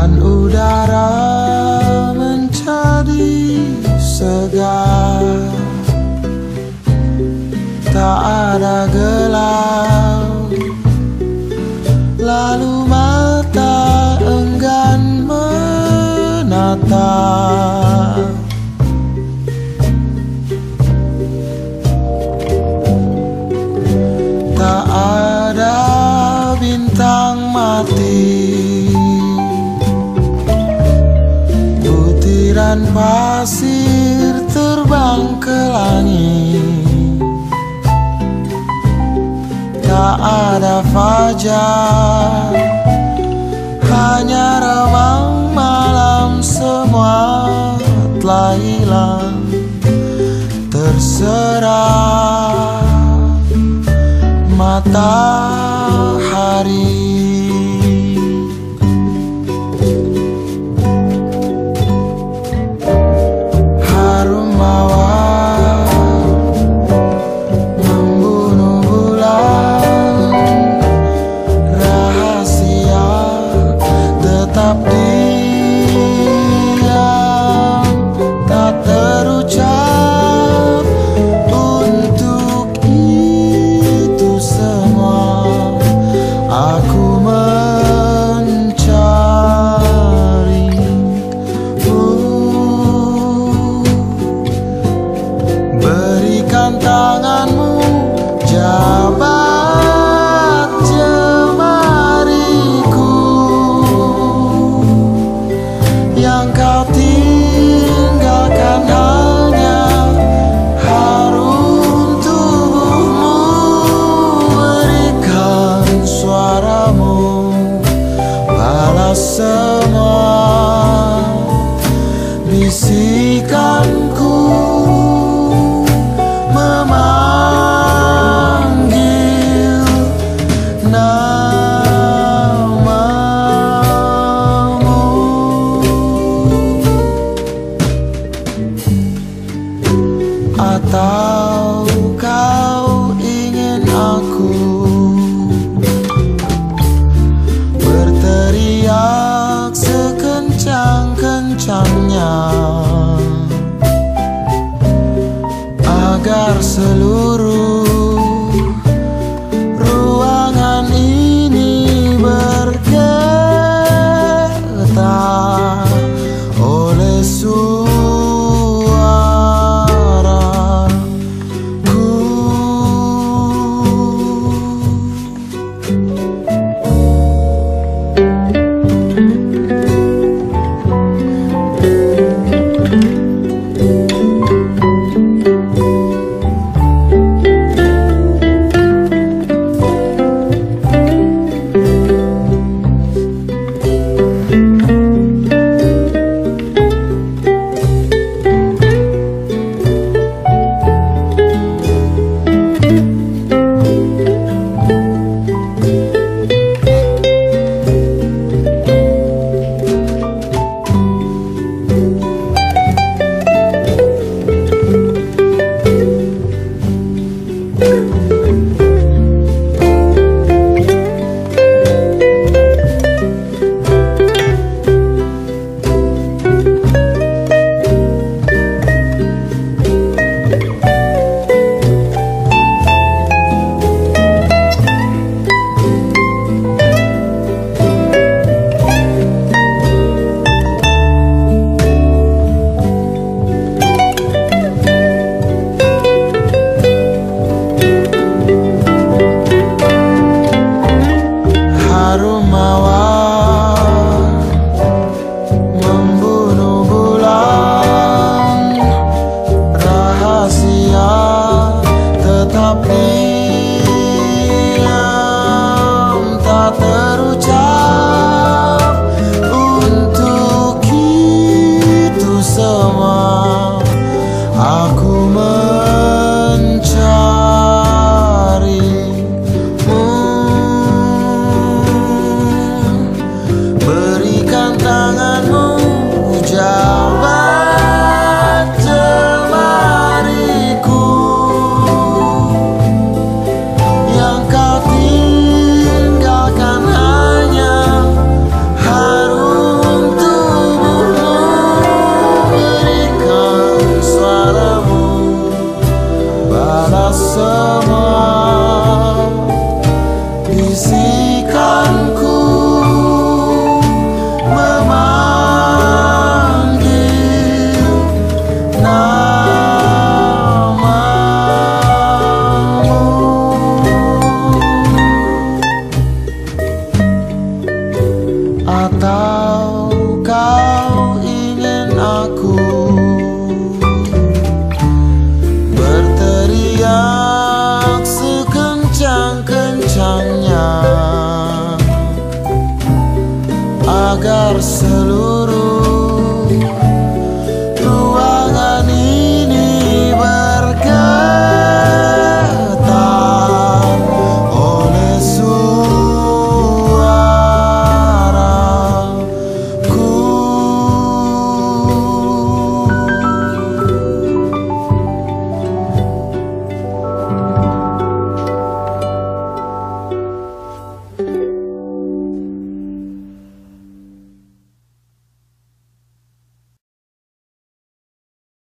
dan udara. pasir terbang ke langit. Tak ada fajar Hanya remang malam semua telah hilang Terserah. Mata semua. Bisikan seluruh tapi yang tak terucap untuk itu semua. Aku Atau kau ingin aku Berteriak sekencang-kencangnya Agar se